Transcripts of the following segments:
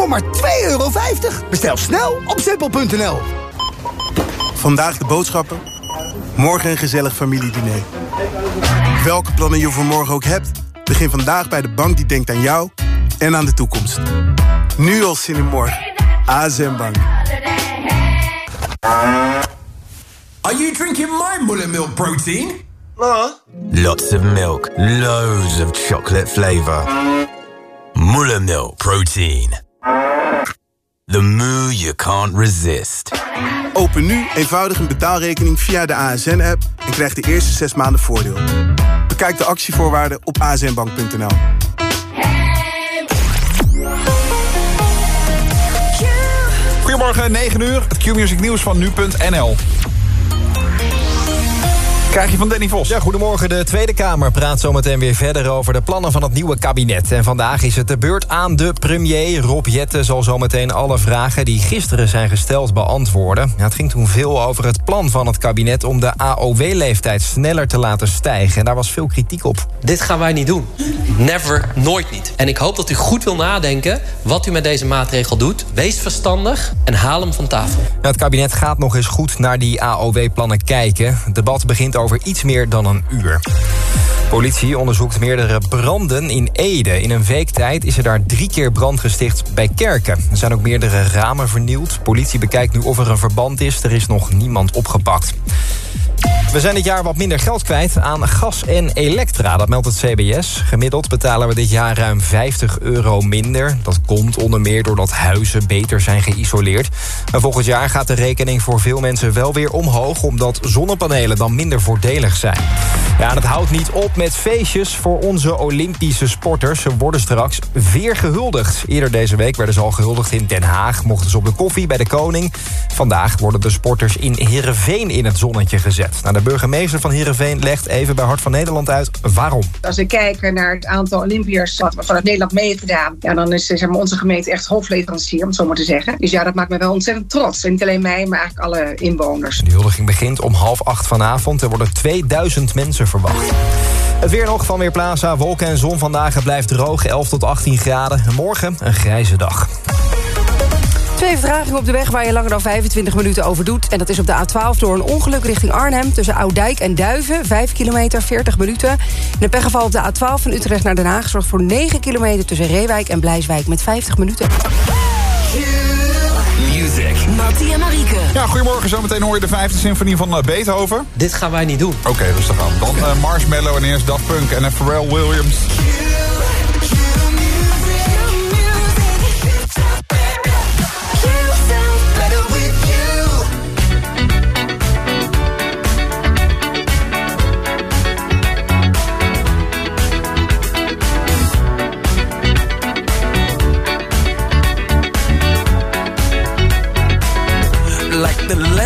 voor maar 2,50 euro. Bestel snel op simpel.nl. Vandaag de boodschappen, morgen een gezellig familiediner. Welke plannen je voor morgen ook hebt... begin vandaag bij de bank die denkt aan jou en aan de toekomst. Nu al zin in morgen. Bank. Are you drinking my mullet milk protein? Lots of milk, loads of chocolate flavor. Muller milk protein. The moo you can't resist. Open nu eenvoudig een betaalrekening via de ASN-app... en krijg de eerste zes maanden voordeel. Bekijk de actievoorwaarden op asnbank.nl. Goedemorgen, 9 uur. Het Q-music nieuws van nu.nl. Krijg je van Danny Vos. Ja, goedemorgen. De Tweede Kamer praat zometeen weer verder over de plannen van het nieuwe kabinet. En vandaag is het de beurt aan de premier. Rob Jetten zal zometeen alle vragen die gisteren zijn gesteld beantwoorden. Ja, het ging toen veel over het plan van het kabinet om de AOW-leeftijd sneller te laten stijgen. En daar was veel kritiek op. Dit gaan wij niet doen. Never, nooit niet. En ik hoop dat u goed wil nadenken wat u met deze maatregel doet. Wees verstandig en haal hem van tafel. Ja, het kabinet gaat nog eens goed naar die AOW-plannen kijken. Het debat begint over iets meer dan een uur. Politie onderzoekt meerdere branden in Ede. In een week tijd is er daar drie keer brand gesticht bij kerken. Er zijn ook meerdere ramen vernield. Politie bekijkt nu of er een verband is. Er is nog niemand opgepakt. We zijn dit jaar wat minder geld kwijt aan gas en elektra, dat meldt het CBS. Gemiddeld betalen we dit jaar ruim 50 euro minder. Dat komt onder meer doordat huizen beter zijn geïsoleerd. Maar volgend jaar gaat de rekening voor veel mensen wel weer omhoog... omdat zonnepanelen dan minder voordelig zijn. Ja, het houdt niet op met feestjes voor onze Olympische sporters. Ze worden straks weer gehuldigd. Eerder deze week werden ze al gehuldigd in Den Haag. Mochten ze op de koffie bij de koning. Vandaag worden de sporters in Heerenveen in het zonnetje gezet. Nou, de burgemeester van Heerenveen legt even bij Hart van Nederland uit waarom. Als we kijken naar het aantal Olympiërs wat vanuit Nederland mee heeft gedaan... Ja, dan is zeg maar, onze gemeente echt hoofdleverancier, om het zo maar te zeggen. Dus ja, dat maakt me wel ontzettend trots. En niet alleen mij, maar eigenlijk alle inwoners. De huldiging begint om half acht vanavond. Er worden 2000 mensen verwacht. Het weer nog van Weerplaza. Wolken en zon vandaag. Blijft droog, 11 tot 18 graden. Morgen een grijze dag. Twee vertragingen op de weg waar je langer dan 25 minuten over doet. En dat is op de A12 door een ongeluk richting Arnhem... tussen Oudijk en Duiven, 5 kilometer, 40 minuten. En een pechgeval op de A12 van Utrecht naar Den Haag... zorgt voor 9 kilometer tussen Reewijk en Blijswijk met 50 minuten. Mattie en Marieke. Ja, goedemorgen. Zometeen hoor je de vijfde symfonie van uh, Beethoven. Dit gaan wij niet doen. Oké, rustig aan. Dan uh, Marshmallow en eerst Daft Punk en Pharrell Williams.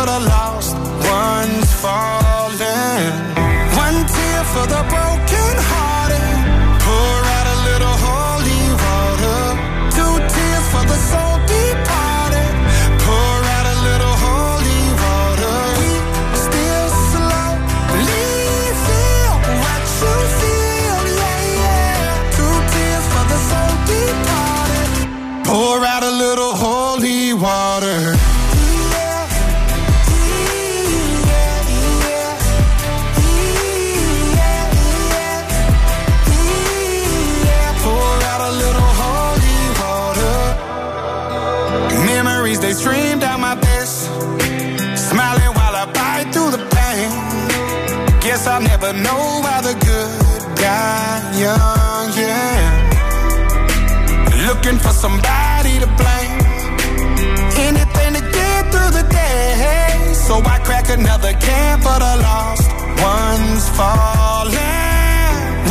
what allows for the lost ones falling,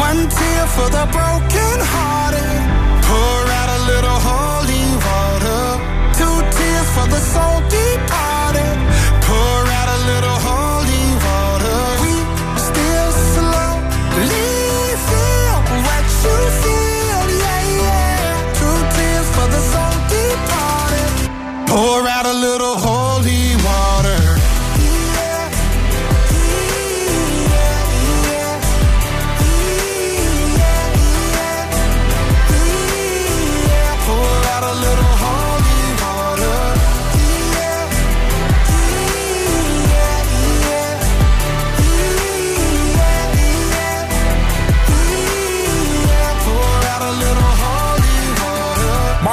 one tear for the broken heart.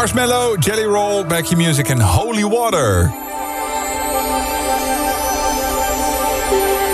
Marshmallow, Jelly Roll, Becky Music en Holy Water.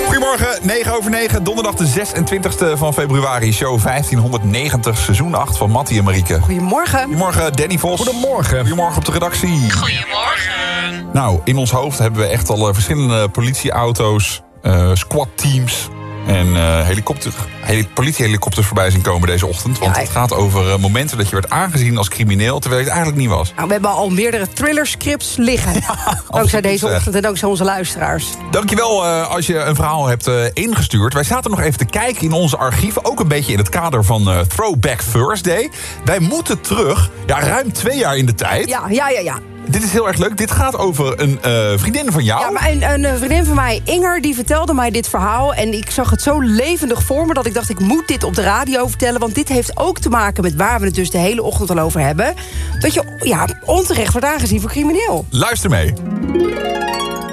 Goedemorgen, 9 over 9, donderdag de 26e van februari. Show 1590, seizoen 8 van Mattie en Marieke. Goedemorgen. Goedemorgen, Danny Vos. Goedemorgen. Goedemorgen op de redactie. Goedemorgen. Nou, in ons hoofd hebben we echt al eh, verschillende politieauto's, eh, uh, squadteams... En eh, helikopter, heli- politiehelikopters voorbij zien komen deze ochtend. Want het gaat over eh, momenten dat je werd aangezien als crimineel... terwijl je het eigenlijk niet was. Nou, we hebben al meerdere thrillerscripts liggen. dankzij deze ochtend en dankzij onze luisteraars. Dankjewel eh als je een verhaal hebt ingestuurd. Wij zaten nog even te kijken in onze archieven. Ook een beetje in het kader van Throwback Thursday. Wij moeten terug, ja, ruim twee jaar in de tijd. Ja, ja, ja, ja. Dit is heel erg leuk. Dit gaat over een eh, vriendin van jou. Ja, maar een, een eh, vriendin van mij, Inger, die vertelde mij dit verhaal. En ik zag het zo levendig voor me dat ik dacht, ik moet dit op de radio vertellen. Want dit heeft ook te maken met waar we het dus de hele ochtend al over hebben. Dat je ja, onterecht wordt aangezien voor crimineel. Luister mee.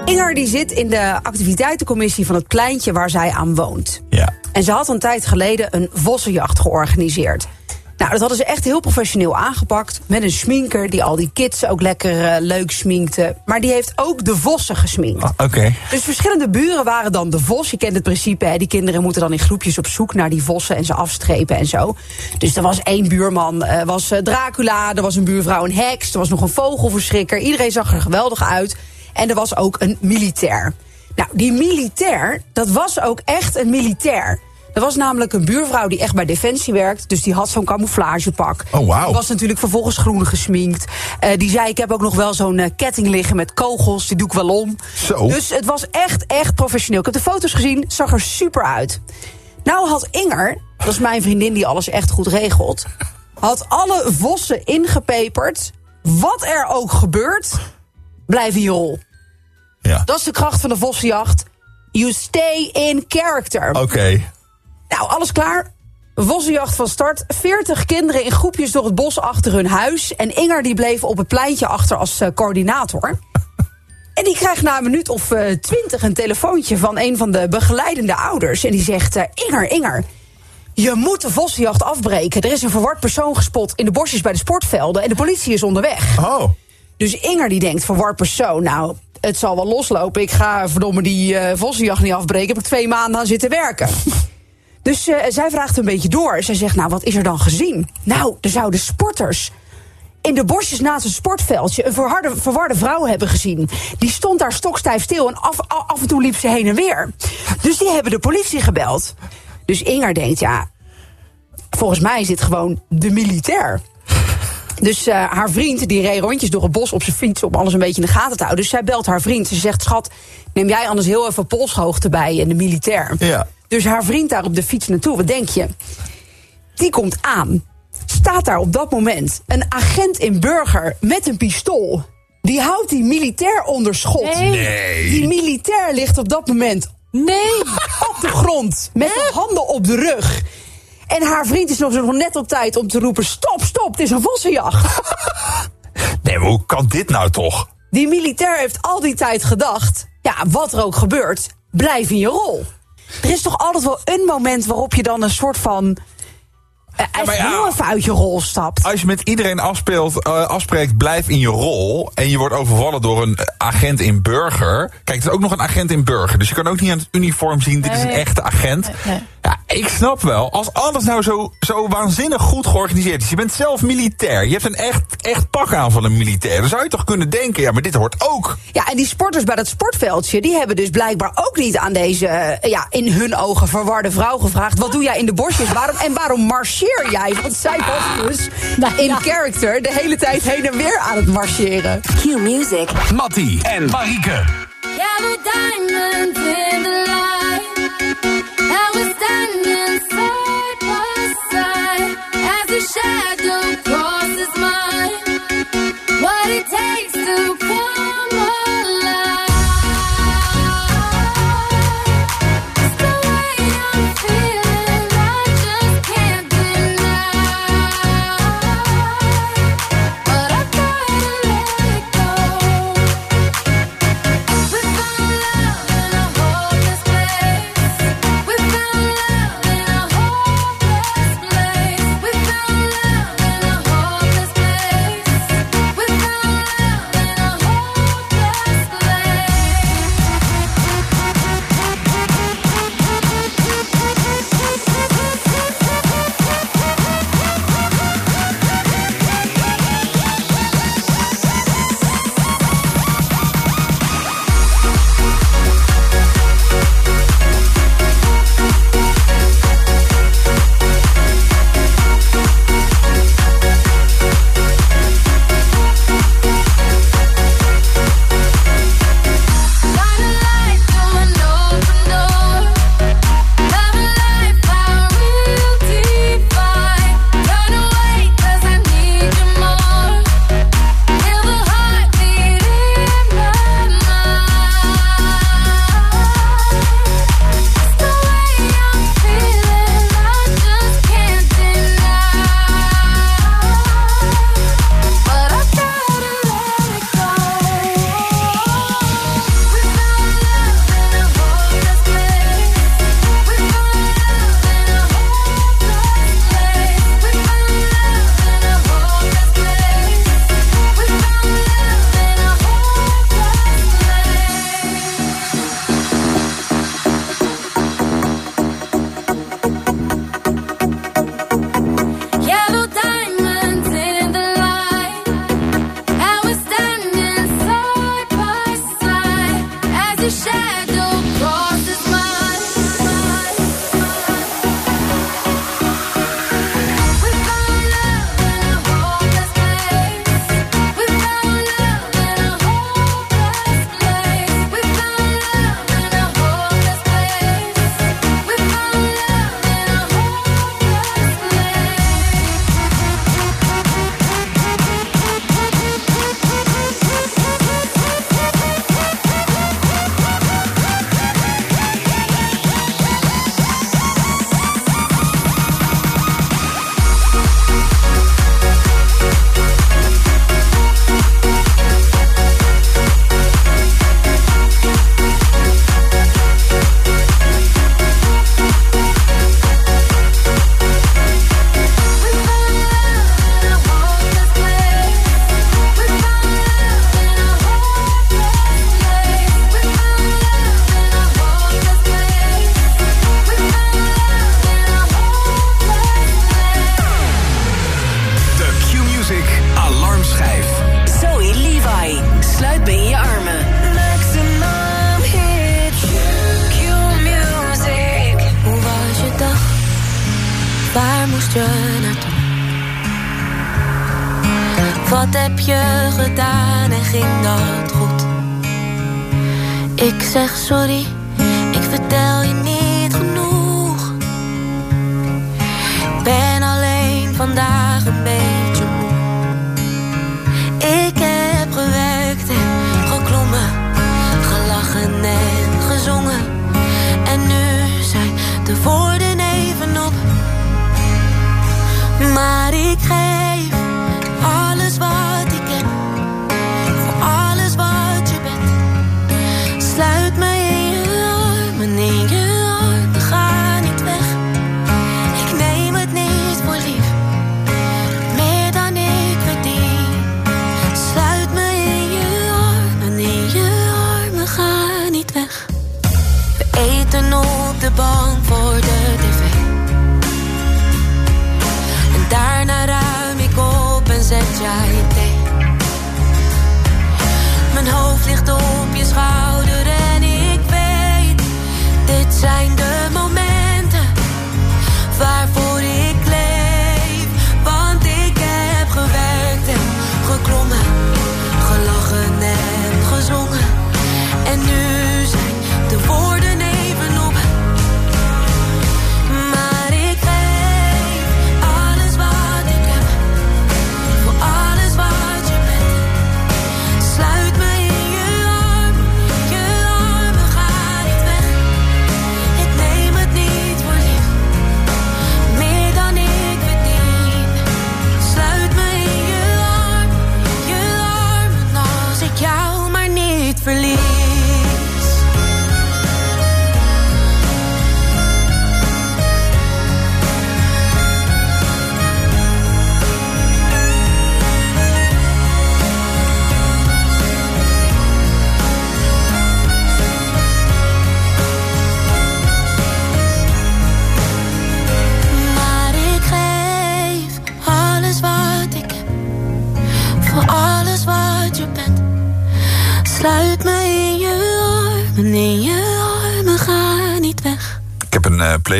Inger die zit in de activiteitencommissie van het pleintje waar zij aan woont. Ja. En ze had een tijd geleden een vossenjacht georganiseerd. Nou, dat hadden ze echt heel professioneel aangepakt. Met een sminker die al die kids ook lekker eh, leuk sminkte. Maar die heeft ook de vossen gesminkt. Oké. Dus verschillende buren waren dan de vos. Je kent het principe, hè? die kinderen moeten dan in groepjes op zoek naar die vossen en ze afstrepen en zo. Dus er was één buurman, eh, was eh, Dracula, er was een buurvrouw een heks, er was nog een vogelverschrikker. Iedereen zag er geweldig uit. En er was ook een militair. Nou, die militair, dat was ook echt een militair. Er was namelijk een buurvrouw die echt bij Defensie werkt. Dus die had zo'n camouflagepak. Oh. Die was natuurlijk vervolgens groen gesminkt. Eh, die zei, ik heb ook nog wel zo'n eh, ketting liggen met kogels. Die doe ik wel om. Zo. Dus het was echt, echt professioneel. Ik heb de foto's gezien, zag er super uit. Nou had Inger, dat is mijn vriendin die alles echt goed regelt... had alle vossen ingepeperd. Wat er ook gebeurt, blijf in je rol. Ja. Dat is de kracht van de vossenjacht. You stay in character. Oké. Nou, alles klaar. Vossenjacht van start. 40 kinderen in groepjes door het bos achter hun huis. En Inger die bleef op het pleintje achter als eh, coördinator. En die krijgt na een minuut of eh, twintig een telefoontje van een van de begeleidende ouders. En die zegt: eh, Inger, Inger. Je moet de vossenjacht afbreken. Er is een verward persoon gespot in de bosjes bij de sportvelden. En de politie is onderweg. Oh. Dus Inger die denkt: verward persoon. Nou, het zal wel loslopen. Ik ga verdomme die eh vossenjacht niet afbreken. Heb ik twee maanden aan zitten werken. Dus eh, zij vraagt een beetje door. Zij zegt, nou, wat is er dan gezien? Nou, er zouden sporters in de bosjes naast het sportveldje... een verwarde vrouw hebben gezien. Die stond daar stokstijf stil en af, af, en toe liep ze heen en weer. Dus die hebben de politie gebeld. Dus Inger denkt, ja, volgens mij is dit gewoon de militair. Dus eh, haar vriend, die reed rondjes door het bos op zijn fiets... om alles een beetje in de gaten te houden. Dus zij belt haar vriend. Ze zegt, schat, neem jij anders heel even polshoogte bij in de militair. Ja. Dus haar vriend daar op de fiets naartoe, wat denk je? Die komt aan. Staat daar op dat moment een agent in burger met een pistool. Die houdt die militair onder schot. Nee. Die militair ligt op dat moment nee. op de grond. Met de handen op de rug. En haar vriend is nog zo net op tijd om te roepen... stop, stop, het is een vossenjacht. Nee, maar hoe kan dit nou toch? Die militair heeft al die tijd gedacht... ja, wat er ook gebeurt, blijf in je rol. Er is toch altijd wel een moment waarop je dan een soort van... eh, ja. heel even uit je rol stapt. Als je met iedereen afspeelt, eh, afspreekt, blijf in je rol... en je wordt overvallen door een eh, agent in burger... Kijk, het is ook nog een agent in burger. Dus je kan ook niet aan het uniform zien, dit is een echte agent. Ja, ik snap wel, als alles nou zo, zo waanzinnig goed georganiseerd is... je bent zelf militair, je hebt een echt, echt pak aan van een militair... dan zou je toch kunnen denken, ja, maar dit hoort ook. Ja, en die sporters bij dat sportveldje... die hebben dus blijkbaar ook niet aan deze, eh, ja, in hun ogen verwarde vrouw gevraagd... wat doe jij in de bosjes waarom, en waarom marcheer jij? Want zij was dus in character de hele tijd heen en weer aan het marcheren. Q Music. Mattie en Marieke. Yeah, it takes to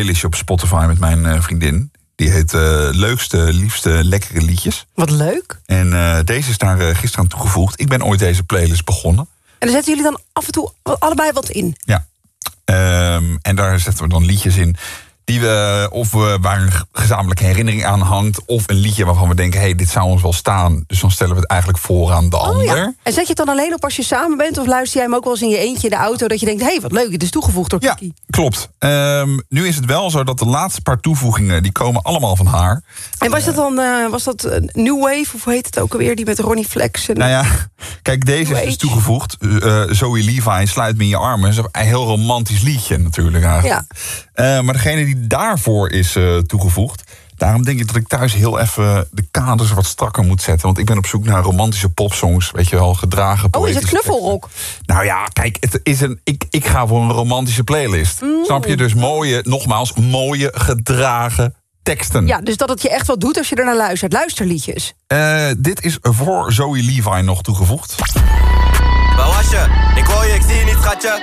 playlistje op Spotify met mijn eh, vriendin. Die heet eh, Leukste, Liefste, Lekkere Liedjes. Wat leuk. En eh, deze is daar gisteren aan toegevoegd. Ik ben ooit deze playlist begonnen. En dan zetten jullie dan af en toe allebei wat in. Ja. Ehm, en daar zetten we dan liedjes in die we, of we, waar een gezamenlijke herinnering aan hangt, of een liedje waarvan we denken, hé, hey, dit zou ons wel staan. Dus dan stellen we het eigenlijk voor aan de Oh ander. ja. En zet je het dan alleen op als je samen bent? Of luister jij hem ook wel eens in je eentje in de auto... dat je denkt, hé, hey, wat leuk, het is toegevoegd door Kiki. Klopt. Ehm, nu is het wel zo dat de laatste paar toevoegingen, die komen allemaal van haar. En was dat dan eh, was dat New Wave, of hoe heet het ook alweer? Die met Ronnie Flex. En... Nou ja, kijk, deze is dus toegevoegd. Eh Zoe Levi, Sluit me in je armen. Dat is een heel romantisch liedje natuurlijk eigenlijk. Eh, maar degene die daarvoor is eh, toegevoegd... daarom denk ik dat ik thuis heel even de kaders wat strakker moet zetten. Want ik ben op zoek naar romantische popsongs. Weet je wel, gedragen Oh, is het poëtische knuffelrock? Nou ja, kijk, het is een, ik, ik ga voor een romantische playlist. Mm. Snap je? Dus mooie, nogmaals, mooie gedragen teksten. Ja, dus dat het je echt wat doet als je ernaar luistert. Luisterliedjes. Eh, dit is voor Zoe Levi nog toegevoegd. Waar was je? Ik hoor je, ik zie je niet, schatje.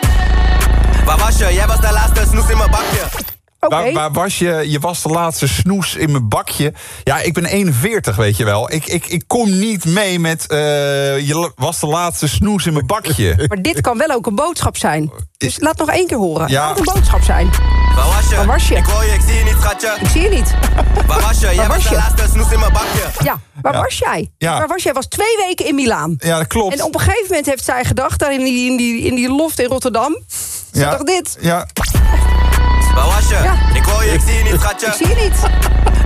Waar was je? Jij was de laatste snoes in mijn bakje. Waar, waar was je? Je was de laatste snoes in mijn bakje. Ja, ik ben 41, weet je wel. Ik, ik, ik kom niet mee met... eh, je was de laatste snoes in mijn bakje. Maar dit kan wel ook een boodschap zijn. Dus laat nog één keer horen. Ja. Laat een boodschap zijn. Waar was je? Waar was je? Ik hoor je, ik zie je niet, schatje. Ik zie je niet. Waar was je? Jij Waar was was de je? laatste snoes in mijn bakje. Ja, waar Ja. was jij? Ja. Waar was jij? was twee weken in Milaan. Ja, dat klopt. En op een gegeven moment heeft zij gedacht... daar in die, in die, in die loft in Rotterdam... Ze Ja. dacht dit. Ja, Waar was je? Ik hoor je, ik zie je niet, schatje. Ik zie je niet.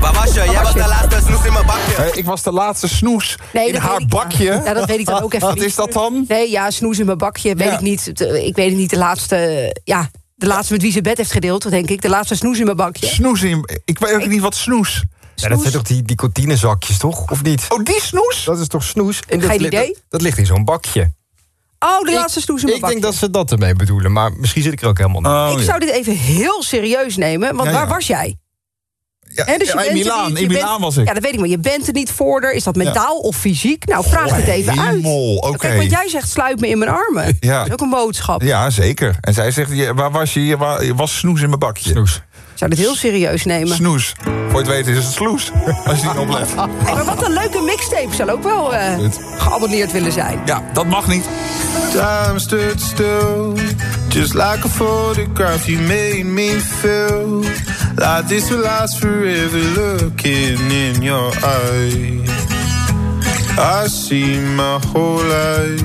Waar was je? Jij was was je? de laatste snoes in mijn bakje. Ik was de laatste snoes Nee, in haar bakje. Ja. Ja, dat weet ik dan ook even Wat niet. is dat dan? Nee, ja, snoes in mijn bakje. Weet Ja. ik niet. Ik weet het niet. De laatste... Ja, de laatste met wie ze bed heeft gedeeld, denk ik. De laatste snoes in mijn bakje. Snoes in... Ik weet ook niet wat snoes... Ja, dat zijn toch die nicotinezakjes, toch? Of niet? Oh, die snoes? Dat is toch snoes? En dat Geen idee. Dat, dat ligt in zo'n bakje. Oh, de Ik- laatste mijn Ik bakje. denk dat ze dat ermee bedoelen, maar misschien zit ik er ook helemaal niet. Oh, ik ja. zou dit even heel serieus nemen. Want Ja, waar ja. was jij? Ja, dus ja, in Milaan, niet, in je bent- Milaan was ik. Ja, dat weet ik maar. Je bent er niet voor. Is dat mentaal of fysiek? Nou, vraag het even uit. Oké. Kijk, want jij zegt sluit me in mijn armen. Ja. Dat is ook een boodschap. Ja, zeker. En zij zegt, je- waar was je? Je wa- je was snoes in mijn bakje. Snoes. Zou dit heel serieus nemen. Snoes. Voor je het weet is het sloes. Als je niet oplet. Maar wat een leuke mixtape. Zal ook wel eh, geabonneerd willen zijn. Ja, dat mag niet. Time stood still, just like a photograph. You made me feel like this will last forever. Looking in your eyes, I see my whole life.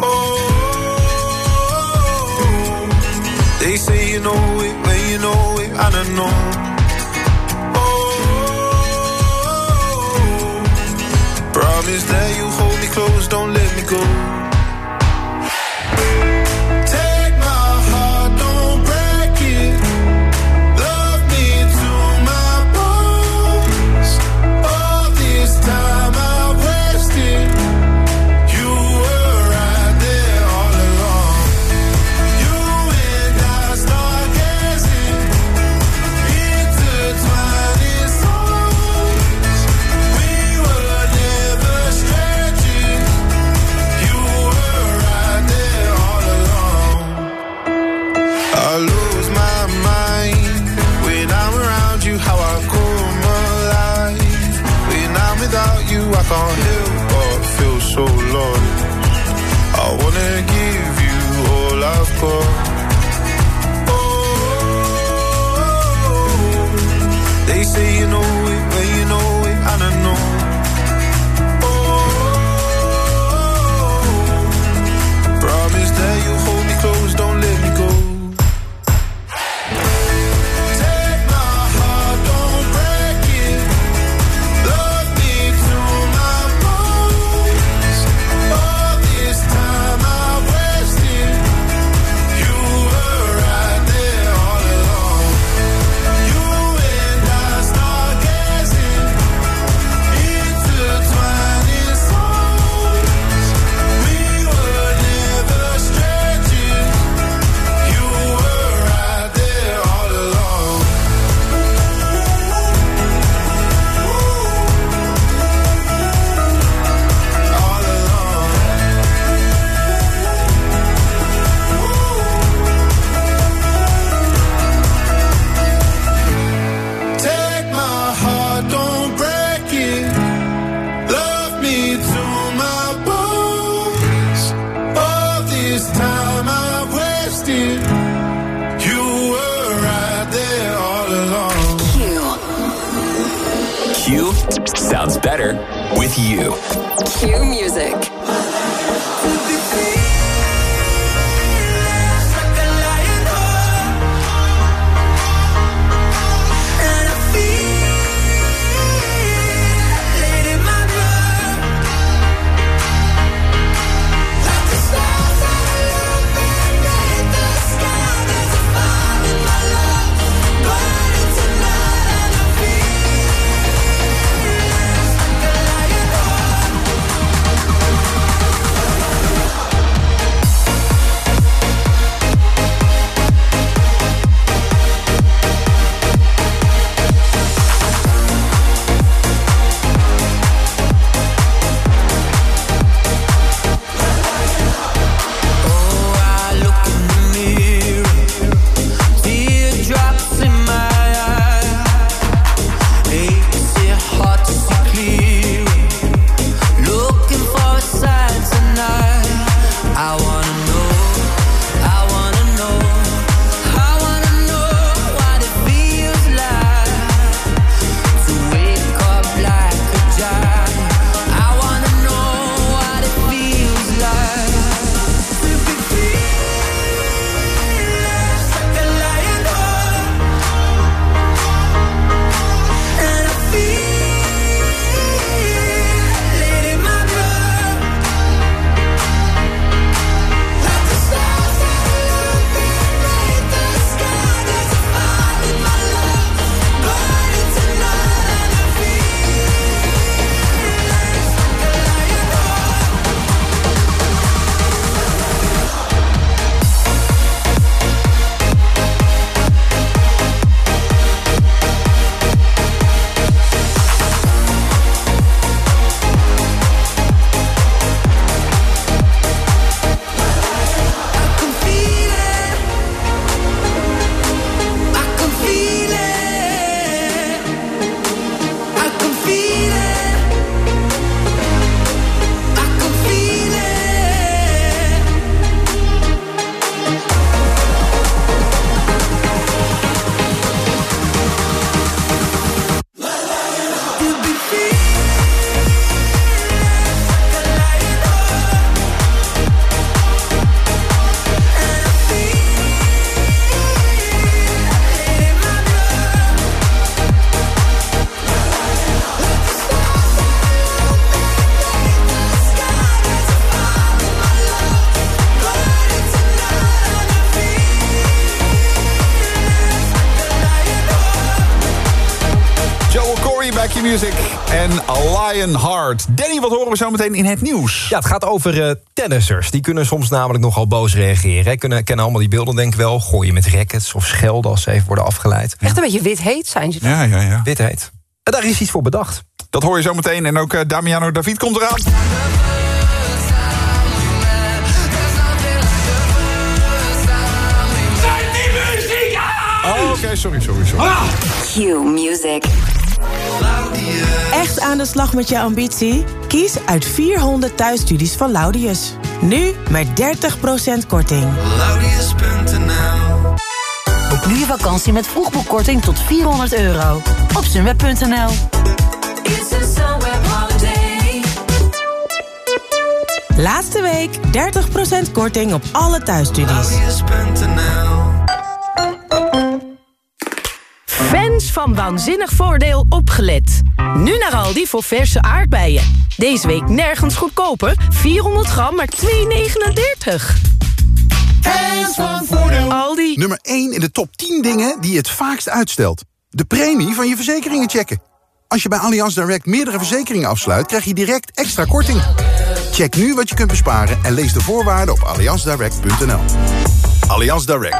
Oh, they say you know it, but you know it, I don't know. Oh, promise that you hold me close, don't let me go. Lion Heart. Danny, wat horen we zo meteen in het nieuws? Ja, het gaat over eh, tennissers. Die kunnen soms namelijk nogal boos reageren. Hè. Kunnen, kennen allemaal die beelden denk ik wel. Gooien met rackets of schelden als ze even worden afgeleid. Echt een beetje wit heet zijn ze. dan. Ja, ja, ja. Wit heet. En daar is iets voor bedacht. Dat hoor je zo meteen. En ook eh, Damiano David komt eraan. Oh, oké, sorry, sorry, sorry. Q Music. Echt aan de slag met je ambitie? Kies uit 400 thuisstudies van Laudius. Nu met 30% korting. Laudius.nl Boek nu je vakantie met vroegboekkorting tot 400 euro. Op sunweb.nl Laatste week 30% korting op alle thuisstudies. Fans van Waanzinnig Voordeel opgelet. Nu naar Aldi voor verse aardbeien. Deze week nergens goedkoper. 400 gram, maar 2,39. Hands van voordeel. Aldi. Nummer 1 in de top 10 dingen die je het vaakst uitstelt. De premie van je verzekeringen checken. Als je bij Allianz Direct meerdere verzekeringen afsluit... krijg je direct extra korting. Check nu wat je kunt besparen en lees de voorwaarden op allianzdirect.nl. Allianz Direct.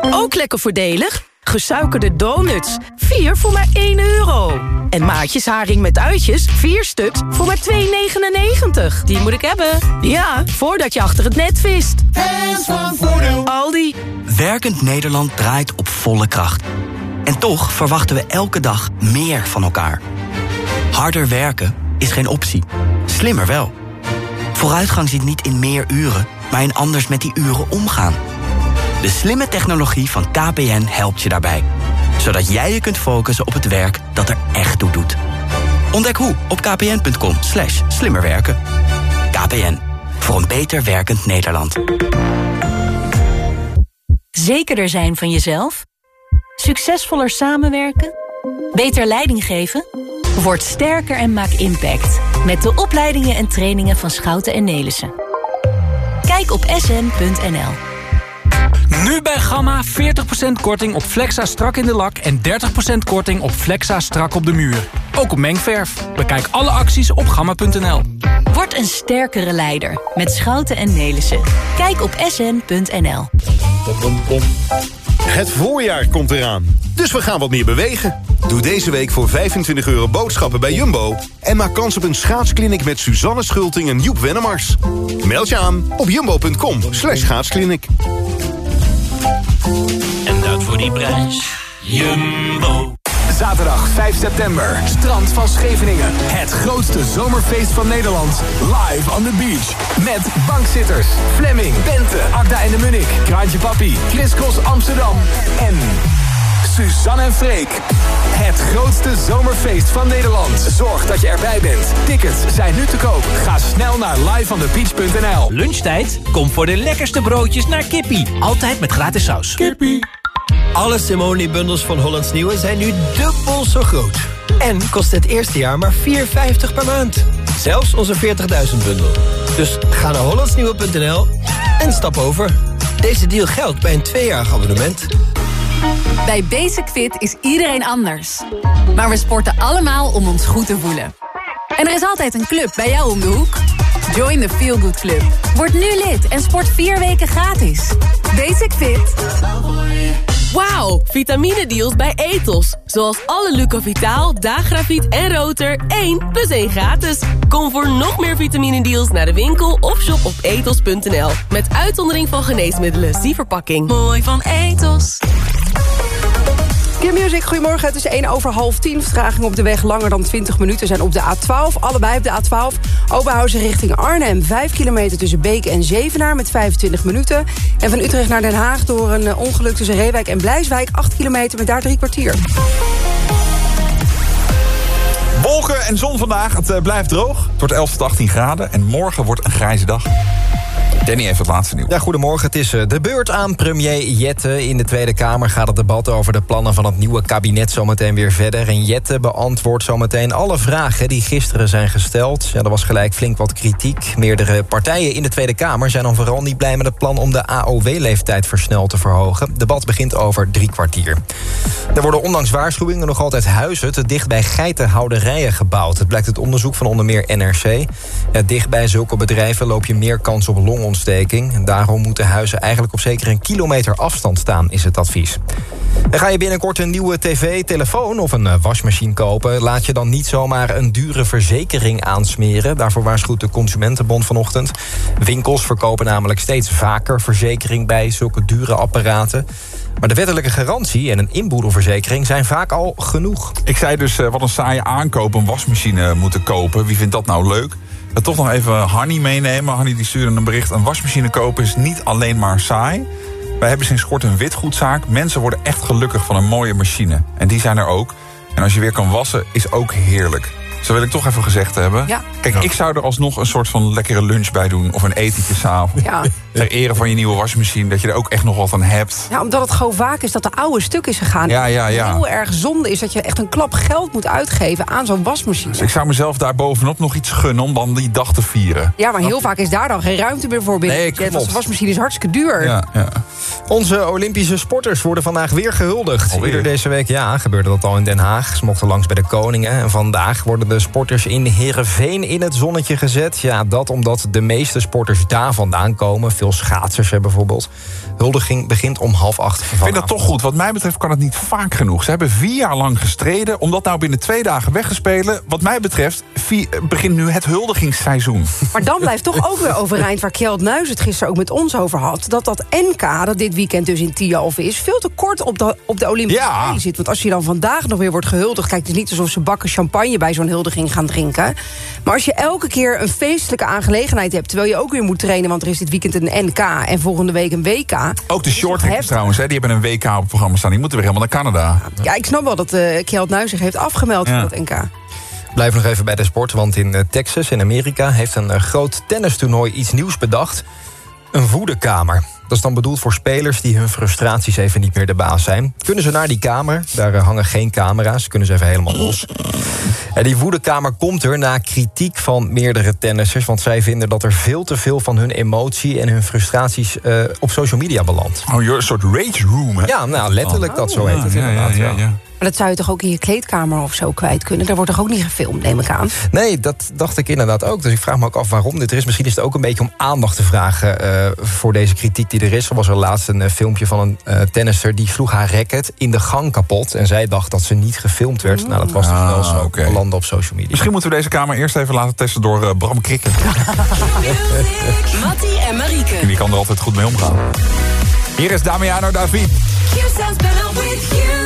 Ook lekker voordelig. Gesuikerde donuts. 4 voor maar 1 euro. En maatjes haring met uitjes. 4 stuks voor maar 2,99. Die moet ik hebben. Ja, voordat je achter het net vist. Hands van voordeel. Aldi. Werkend Nederland draait op volle kracht. En toch verwachten we elke dag meer van elkaar. Harder werken is geen optie. Slimmer wel. Vooruitgang zit niet in meer uren, maar in anders met die uren omgaan. De slimme technologie van KPN helpt je daarbij. Zodat jij je kunt focussen op het werk dat er echt toe doet. Ontdek hoe op kpn.com slash slimmerwerken. KPN, voor een beter werkend Nederland. Zekerder zijn van jezelf? Succesvoller samenwerken? Beter leiding geven? Word sterker en maak impact. Met de opleidingen en trainingen van Schouten en Nelissen. Kijk op sn.nl. Nu bij Gamma 40% korting op Flexa strak in de lak en 30% korting op Flexa strak op de muur. Ook op mengverf. Bekijk alle acties op gamma.nl. Word een sterkere leider met Schouten en Nelissen. Kijk op sn.nl. Het voorjaar komt eraan, dus we gaan wat meer bewegen. Doe deze week voor 25 euro boodschappen bij Jumbo... en maak kans op een schaatskliniek met Suzanne Schulting en Joep Wennemars. Meld je aan op jumbo.com slash schaatskliniek. En dat voor die prijs. Jumbo. Zaterdag 5 september, strand van Scheveningen. Het grootste zomerfeest van Nederland. Live on the beach. Met bankzitters, Fleming, Bente, Agda en de Munnik, Kraantje Papi, Chris Cross Amsterdam en Suzanne en Freek. Het grootste zomerfeest van Nederland. Zorg dat je erbij bent. Tickets zijn nu te koop. Ga snel naar liveonthebeach.nl. Lunchtijd? Kom voor de lekkerste broodjes naar Kippie. Altijd met gratis saus. Kippie. Alle Simone-bundels van Hollands Nieuwe zijn nu dubbel zo groot. En kost het eerste jaar maar 4,50 per maand. Zelfs onze 40.000 bundel. Dus ga naar hollandsnieuwe.nl en stap over. Deze deal geldt bij een tweejarig abonnement. Bij Basic Fit is iedereen anders. Maar we sporten allemaal om ons goed te voelen. En er is altijd een club bij jou om de hoek. Join the Feel Good Club. Word nu lid en sport vier weken gratis. Basic Fit. Wauw, vitamine-deals bij Ethos. Zoals alle Lucovitaal, Dagrafiet en Roter 1 plus 1 gratis. Kom voor nog meer vitamine-deals naar de winkel of shop op ethos.nl. Met uitzondering van geneesmiddelen, zie verpakking. Mooi van Ethos. Q-Music, goedemorgen. Het is 1 over half 10. Vertraging op de weg langer dan 20 minuten zijn op de A12. Allebei op de A12. Oberhausen richting Arnhem. 5 kilometer tussen Beek en Zevenaar met 25 minuten. En van Utrecht naar Den Haag door een eh, ongeluk tussen Reewijk en Blijswijk. 8 kilometer met daar drie kwartier. Wolken en zon vandaag. Het eh, blijft droog. Het wordt 11 tot 18 graden. En morgen wordt een grijze dag. Danny heeft het laatste nieuws. Ja, goedemorgen. Het is eh, de beurt aan premier Jette. In de Tweede Kamer gaat het debat over de plannen van het nieuwe kabinet zometeen weer verder. En Jette beantwoordt zometeen alle vragen die gisteren zijn gesteld. Ja, er was gelijk flink wat kritiek. Meerdere partijen in de Tweede Kamer zijn dan vooral niet blij met het plan om de AOW-leeftijd versneld te verhogen. Het debat begint over drie kwartier. Er worden ondanks waarschuwingen nog altijd huizen te dicht bij geitenhouderijen gebouwd. Het blijkt uit onderzoek van onder meer NRC. Ja, dicht bij zulke bedrijven loop je meer kans op longontsteking. En daarom moeten huizen eigenlijk op zeker een kilometer afstand staan, is het advies. En ga je binnenkort een nieuwe tv, telefoon of een eh, wasmachine kopen... laat je dan niet zomaar een dure verzekering aansmeren. Daarvoor waarschuwt de Consumentenbond vanochtend. Winkels verkopen namelijk steeds vaker verzekering bij zulke dure apparaten. Maar de wettelijke garantie en een inboedelverzekering zijn vaak al genoeg. Ik zei dus, eh, wat een saaie aankoop, een wasmachine moeten kopen. Wie vindt dat nou leuk? Uh, toch nog even Hanny meenemen. Hanny die stuurde een bericht. Een wasmachine kopen is niet alleen maar saai. Wij hebben sinds kort een witgoedzaak. Mensen worden echt gelukkig van een mooie machine. En die zijn er ook. En als je weer kan wassen, is ook heerlijk. Zo wil ik toch even gezegd hebben. Ja. Kijk, ik zou er alsnog een soort van lekkere lunch bij doen. Of een etentje s'avonds. Ja. Ter ere van je nieuwe wasmachine. Dat je er ook echt nog wat aan hebt. Ja, omdat het gewoon vaak is dat de oude stuk is gegaan. Ja, ja, ja. Heel erg zonde is dat je echt een klap geld moet uitgeven aan zo'n wasmachine. Dus ik zou mezelf daar bovenop nog iets gunnen om dan die dag te vieren. Ja, maar heel vaak is daar dan geen ruimte meer voor binnen. Nee, Ja, klopt. De wasmachine is hartstikke duur. Ja, ja. Onze Olympische sporters worden vandaag weer gehuldigd. Eerder deze week ja, gebeurde dat al in Den Haag. Ze mochten langs bij de koningen. En vandaag worden de sporters in Heerenveen in het zonnetje gezet. Ja, dat omdat de meeste sporters daar vandaan komen. Veel schaatsers hebben bijvoorbeeld. Huldiging begint om half acht Ik vind dat toch goed. Wat mij betreft kan het niet vaak genoeg. Ze hebben vier jaar lang gestreden. Om dat nou binnen twee dagen weg te spelen. Wat mij betreft vier- begint nu het huldigingsseizoen. Maar dan blijft toch ook weer overeind waar Kjeld Nuis het gisteren ook met ons over had. Dat dat NK, dat dit weekend dus in Tialf is, veel te kort op de, op de Olympische Ja. Spelen zit. Want als je dan vandaag nog weer wordt gehuldigd. Kijk, het is niet alsof ze bakken champagne bij zo'n huldiging gaan drinken. Maar als je elke keer een feestelijke aangelegenheid hebt. terwijl je ook weer moet trainen, want er is dit weekend een NK en volgende week een WK. Ook de shorttrackers heftig. trouwens. Hè, die hebben een WK op het programma staan. Die moeten weer helemaal naar Canada. Ja, ik snap wel dat eh Kjeld Nuis zich heeft afgemeld Ja. voor dat NK. Blijf nog even bij de sport, want in eh, Texas in Amerika... heeft een eh, groot tennistoernooi iets nieuws bedacht. Een woedekamer. Dat is dan bedoeld voor spelers die hun frustraties even niet meer de baas zijn. Kunnen ze naar die kamer, daar eh, hangen geen camera's, kunnen ze even helemaal los. En die woedekamer komt er na kritiek van meerdere tennissers... want zij vinden dat er veel te veel van hun emotie en hun frustraties eh, op social media belandt. Oh, een soort rage room, hè? Ja, nou, letterlijk dat zo heet het Ja, ja, inderdaad. ja, ja. Maar dat zou je toch ook in je kleedkamer of zo kwijt kunnen? Daar wordt toch ook niet gefilmd, neem ik aan? Nee, dat dacht ik inderdaad ook. Dus ik vraag me ook af waarom dit er is. Misschien is het ook een beetje om aandacht te vragen eh, voor deze kritiek die er is. Er was er laatst een eh, filmpje van een eh, tennisser die sloeg haar racket in de gang kapot. En zij dacht dat ze niet gefilmd werd. Nou, dat was toch wel Ah, zo. oké. Belandde op social media. Misschien moeten we deze kamer eerst even laten testen door Bram Krikken. Mattie en Marieke. Die kan er altijd goed mee omgaan. Hier is Damiano David. Q sounds better with you.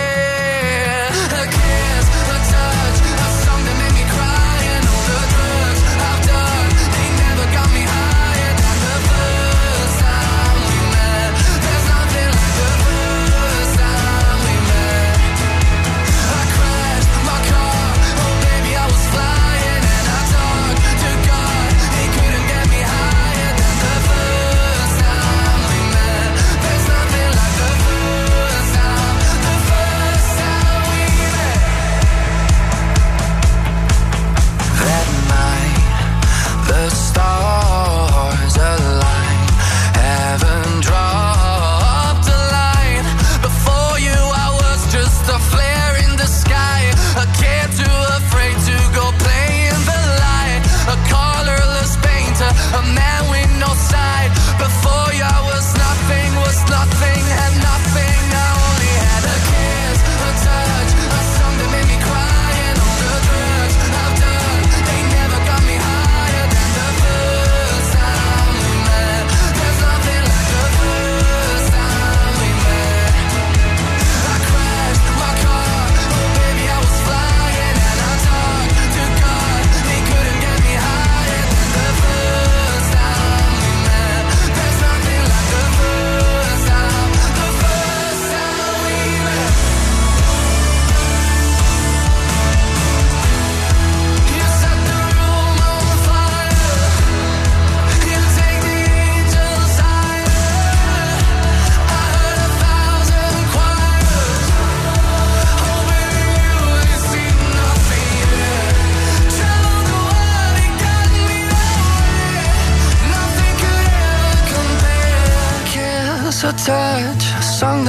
Stars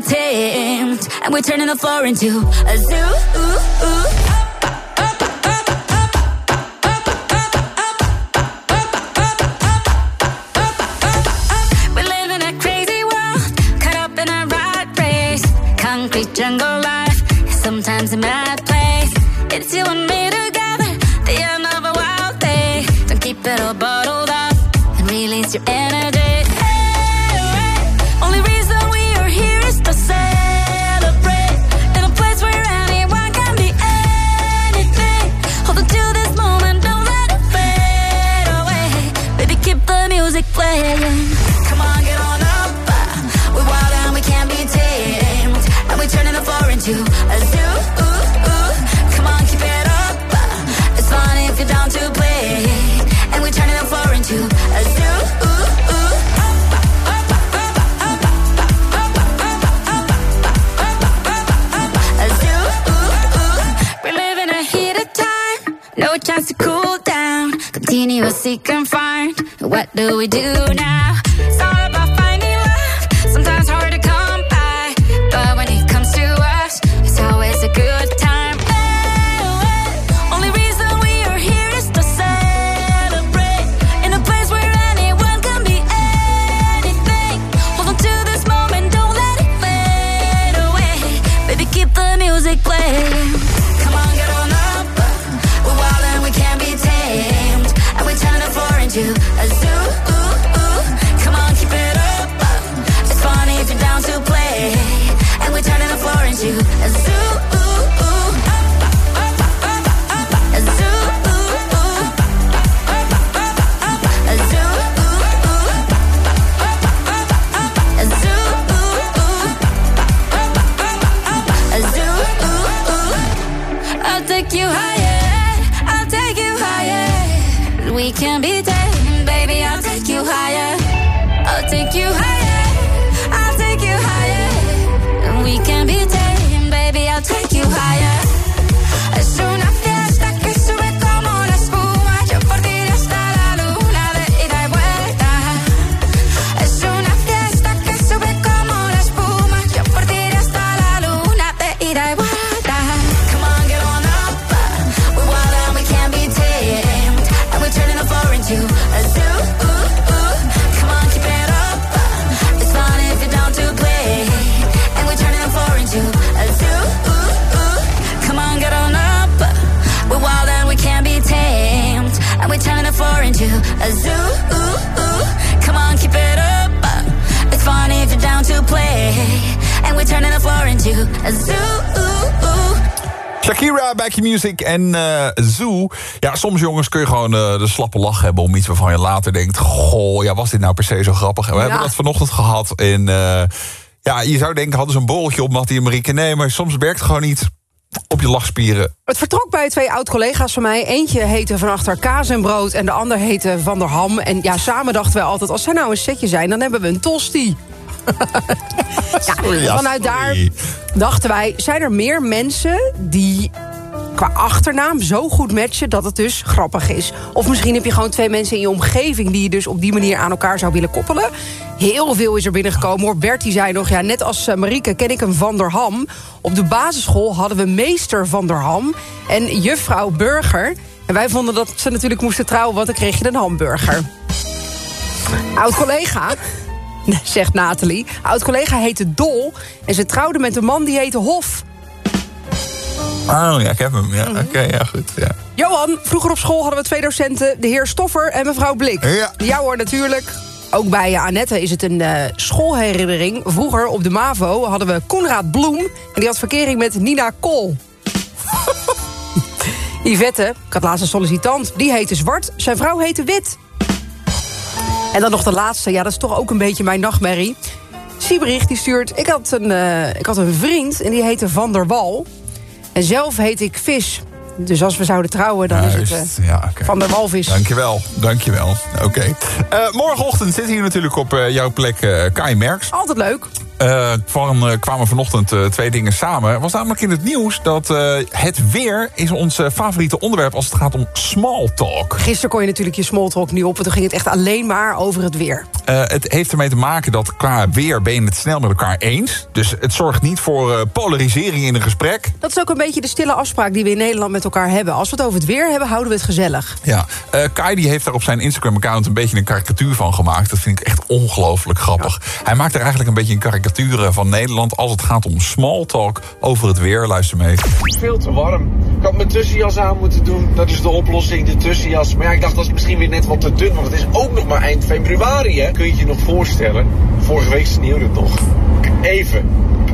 Tamed. And we're turning the floor into a zoo. Ooh, ooh. Music en eh Zoo. Ja, soms jongens kun je gewoon eh, de slappe lach hebben... om iets waarvan je later denkt... goh, ja, was dit nou per se zo grappig? En we Ja. hebben dat vanochtend gehad. En eh, ja, je zou denken, hadden ze een borreltje op Mattie en Marieke. Nee, maar soms werkt het gewoon niet op je lachspieren. Het vertrok bij twee oud-collega's van mij. Eentje heette van achter kaas en brood en de ander heette Van der Ham. En ja, samen dachten wij altijd, als zij nou een setje zijn... dan hebben we een tosti. ja, Sorry, vanuit daar dachten wij, zijn er meer mensen die qua achternaam zo goed matchen dat het dus grappig is. Of misschien heb je gewoon twee mensen in je omgeving... die je dus op die manier aan elkaar zou willen koppelen. Heel veel is er binnengekomen. Hoor. Bertie zei nog, ja, net als eh, Marieke ken ik een Van der Ham. Op de basisschool hadden we meester Van der Ham en juffrouw Burger. En wij vonden dat ze natuurlijk moesten trouwen... want dan kreeg je een hamburger. Oud-collega, zegt Nathalie. Oud-collega heette Dol en ze trouwde met een man die heette Hof. Oh ja, ik heb hem. Ja, Mhm. oké, ja, goed. Ja. Johan, vroeger op school hadden we twee docenten, de heer Stoffer en mevrouw Blik. Ja. Ja hoor, natuurlijk. Ook bij eh, Annette is het een eh, schoolherinnering. Vroeger op de MAVO hadden we Koenraad Bloem... en die had verkering met Nina Kool. Yvette, ik had laatst een sollicitant, die heette Zwart. Zijn vrouw heette Wit. En dan nog de laatste, ja, dat is toch ook een beetje mijn nachtmerrie. Siebrich die stuurt, ik had, een, eh, ik had een vriend en die heette Van der Wal. En zelf heet ik Vis. Dus als we zouden trouwen, dan is het eh, ja. Van der Walvis. Dankjewel, dankjewel. Oké. Eh, morgenochtend zit hier natuurlijk op eh, jouw plek Kai Merks. Altijd leuk. Eh van, eh, kwamen vanochtend eh, twee dingen samen. Was namelijk in het nieuws dat het weer is ons favoriete onderwerp als het gaat om small talk. Gisteren kon je natuurlijk je smalltalk niet op... want toen ging het echt alleen maar over het weer. Het heeft ermee te maken dat qua weer ben je het snel met elkaar eens. Dus het zorgt niet voor polarisering in een gesprek. Dat is ook een beetje de stille afspraak die we in Nederland met elkaar hebben. Als we het over het weer hebben, houden we het gezellig. Ja, Kai die heeft daar op zijn Instagram-account een beetje een karikatuur van gemaakt. Dat vind ik echt ongelooflijk grappig. Hij maakt er eigenlijk een beetje een karikatuur van Nederland... als het gaat om small talk over het weer. Luister mee. Veel te warm. Ik had mijn tussenjas aan moeten doen. Dat is de oplossing, de tussenjas. Maar ja, ik dacht dat is misschien weer net wat te dun. Want het is ook nog maar eind februari, hè? Kun je je nog voorstellen? Vorige week sneeuwde het nog. Even.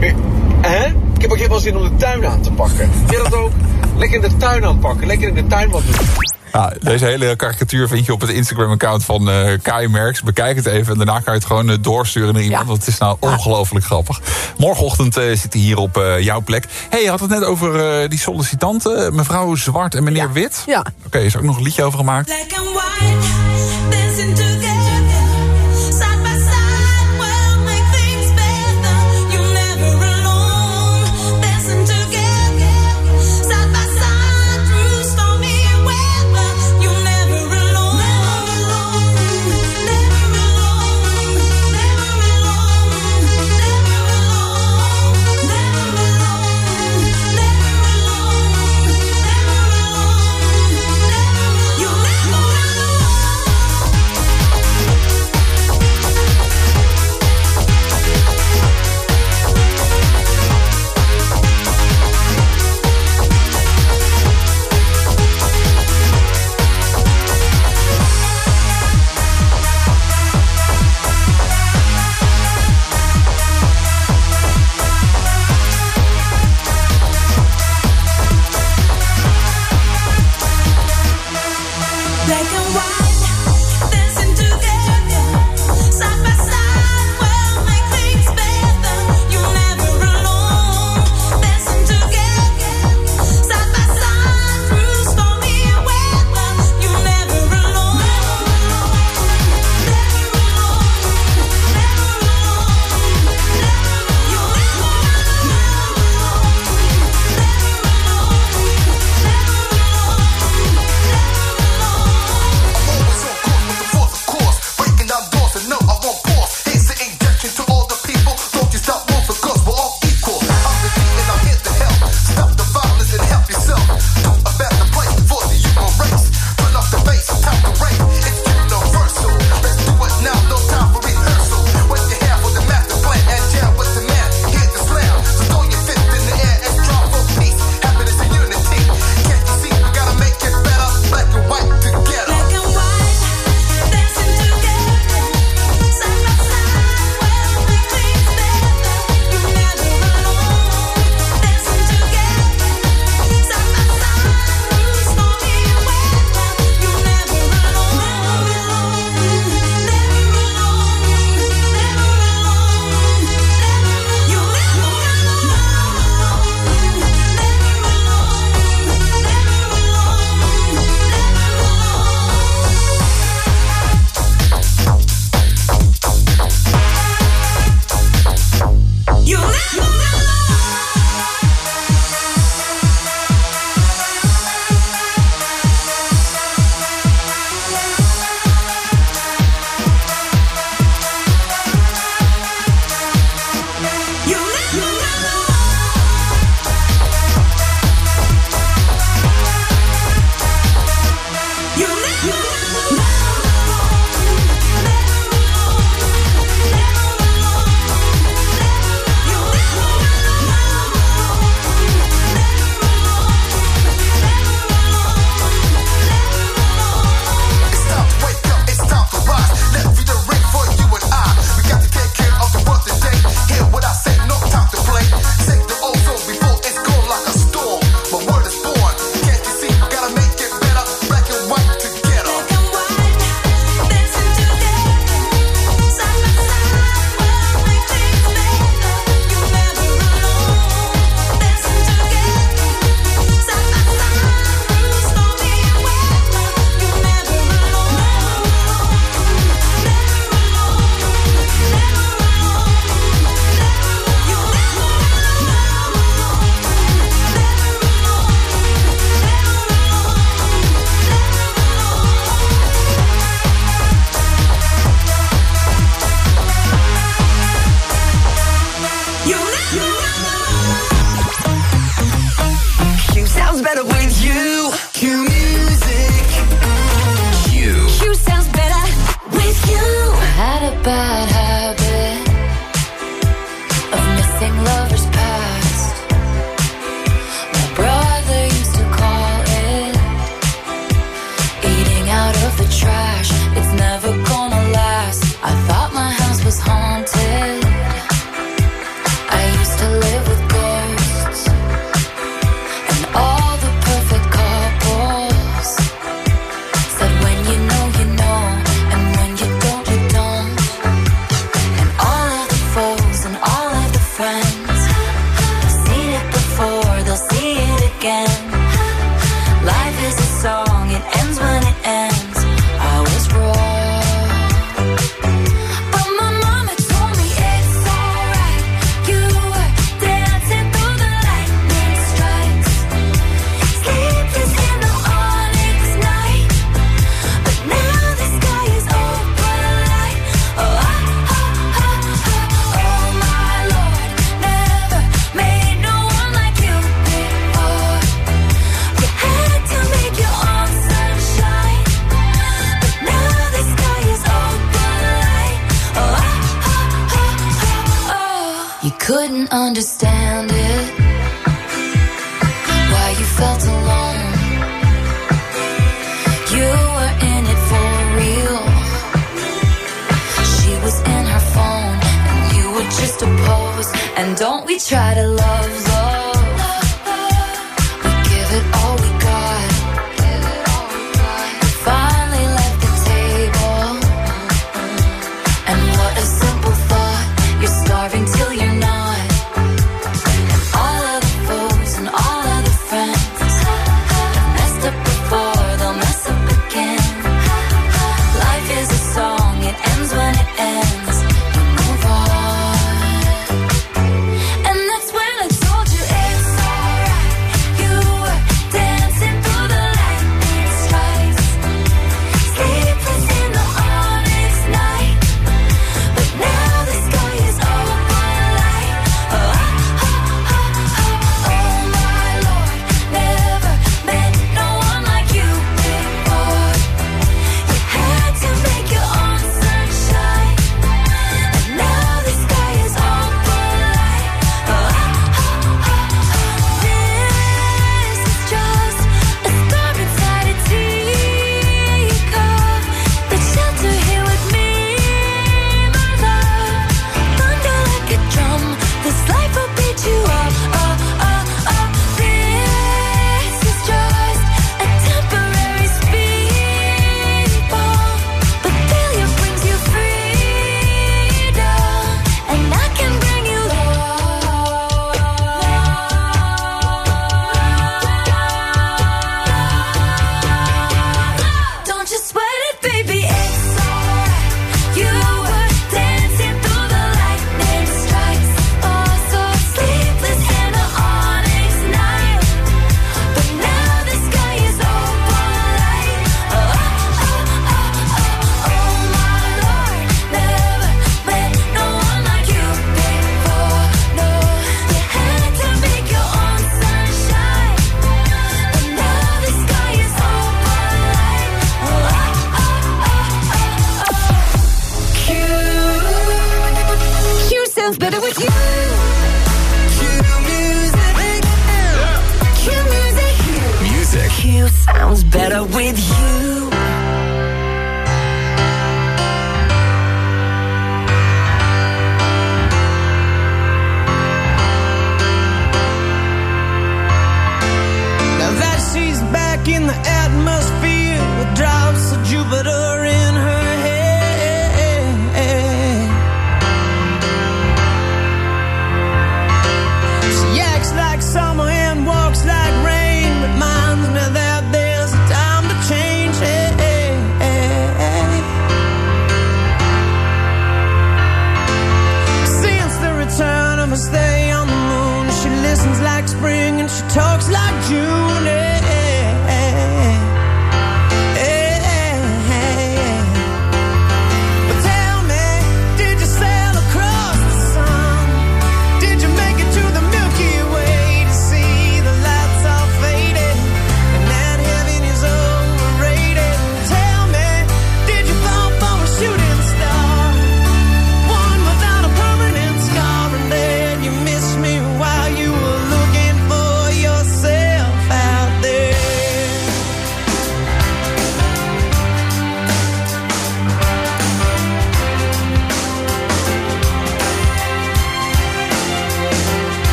Eh, Hè? Ik heb ook helemaal zin om de tuin aan te pakken. Jij dat ook? Lekker in de tuin aanpakken. Lekker in de tuin wat doen. Ja, deze hele karikatuur vind je op het Instagram-account van eh Kai Merks. Bekijk het even en daarna kan je het gewoon eh, doorsturen naar iemand. Want het is nou ongelooflijk grappig. Morgenochtend eh, zit hij hier op eh, jouw plek. hey, je had het net over eh, die sollicitanten. Mevrouw Zwart en meneer Wit. Ja. Oké, is er ook nog een liedje over gemaakt? Black and white, dancing together,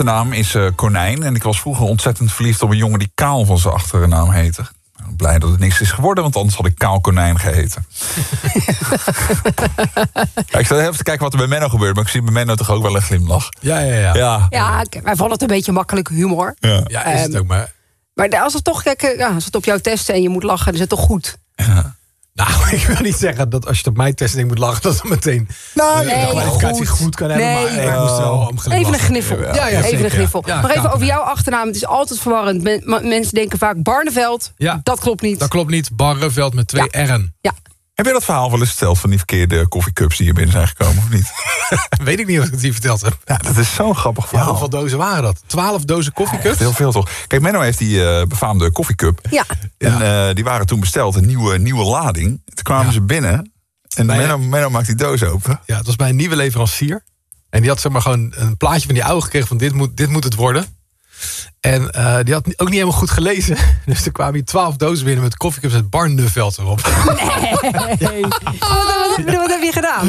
achternaam is eh, Konijn. En ik was vroeger ontzettend verliefd op een jongen die Kaal van zijn achternaam heette. Nou, Blij dat het niks is geworden, want anders had ik Kaal Konijn geheten. ja, ik zat even te kijken wat er bij Menno gebeurt, maar ik zie bij Menno toch ook wel een glimlach. Ja, ja, ja. Ja, Ja, wij vonden het een beetje makkelijk humor. ja. Ja, is het Ehm, ook maar. Maar als het toch, kijk, eh, ja, als het op jou testen en je moet lachen, dan is het toch goed. Nou, ik wil niet zeggen dat als je het op mijn testing moet lachen, dat het meteen Nou, de nee, kwalificatie goed. goed, kan hebben. Nee. maar ik moest wel. Even een gniffel. Ja, ja, Even zeker. een gniffel. Ja, Nog even over jouw achternaam. Het is altijd verwarrend. Men- mensen denken vaak Barneveld. Ja. Dat klopt niet. Dat klopt niet. Barreveld met twee R'en. Ja. Heb je dat verhaal wel eens verteld van die verkeerde koffiecups die hier binnen zijn gekomen, of niet? Weet ik niet of ik het hier verteld heb. Ja, dat is zo'n grappig Ja, verhaal. hoeveel dozen waren dat? Twaalf dozen koffiecups? Heel veel toch? Kijk, Menno heeft die eh, befaamde koffiecup. Ja. En eh, die waren toen besteld, een nieuwe, nieuwe lading. Toen kwamen ze binnen en Bij- Menno, Menno maakt die doos open. Ja, het was bij een nieuwe leverancier. En die had zeg maar gewoon een plaatje van die oude gekregen van dit moet, dit moet het worden. En eh, die had ook niet helemaal goed gelezen. Dus er kwamen hier twaalf dozen binnen met koffiecups met Barneveld erop. Nee. wat, wat, wat heb je gedaan?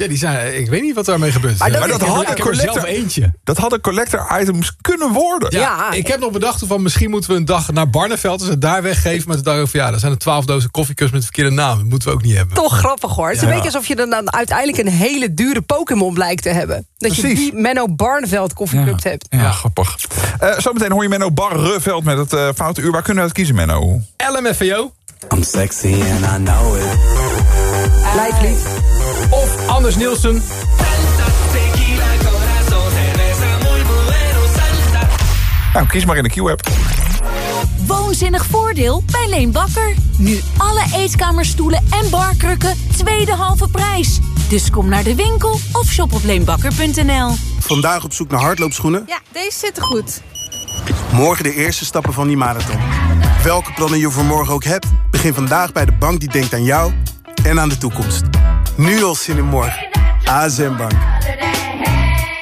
Ja, die zijn, ik weet niet wat daarmee gebeurd is. Maar dat- Maar dat had, een collector, eentje. dat hadden collector items kunnen worden. Ja, Ja. ik heb nog bedacht van misschien moeten we een dag naar Barneveld en ze daar weggeven. Maar toen dacht ik van ja, er zijn er twaalf dozen koffiecups met verkeerde naam. Dat moeten we ook niet hebben. Toch grappig hoor. Het is een beetje alsof je dan, dan uiteindelijk een hele dure Pokémon blijkt te hebben. Dat je die Menno Barneveld koffiecup hebt. Ja, grappig. Eh, zometeen hoor je Menno Barreveld met het eh, foute uur. Waar kunnen we het kiezen, Menno? LMFAO I'm sexy and I know it. Lively. of Anders Nielsen. Nou, kies maar in de Q-app. Woonzinnig voordeel bij Leen Bakker. Nu alle eetkamerstoelen en barkrukken tweede halve prijs. Dus kom naar de winkel of shop op leenbakker.nl. Vandaag op zoek naar hardloopschoenen? Ja, deze zitten goed. Morgen de eerste stappen van die marathon. Welke plannen je voor morgen ook hebt, begin vandaag bij de bank die denkt aan jou en aan de toekomst. Nu al zin in morgen. ASM Bank.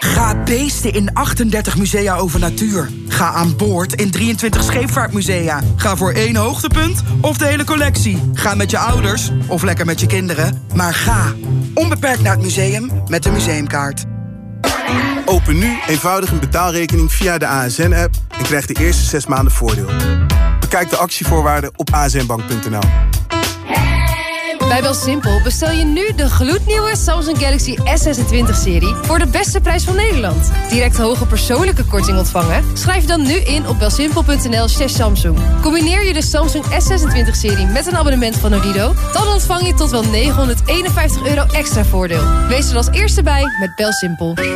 Ga beesten in 38 musea over natuur. Ga aan boord in 23 scheepvaartmusea. Ga voor één hoogtepunt of de hele collectie. Ga met je ouders of lekker met je kinderen. Maar ga onbeperkt naar het museum met de museumkaart. Open nu eenvoudig een betaalrekening via de ASN-app en krijg de eerste zes maanden voordeel. Bekijk de actievoorwaarden op asnbank.nl. Bij Belsimpel bestel je nu de gloednieuwe Samsung Galaxy S26-serie... voor de beste prijs van Nederland. Direct hoge persoonlijke korting ontvangen? Schrijf dan nu in op belsimpel.nl slash Samsung. Combineer je de Samsung S26-serie met een abonnement van Odido... dan ontvang je tot wel 951 euro extra voordeel. Wees er als eerste bij met Belsimpel.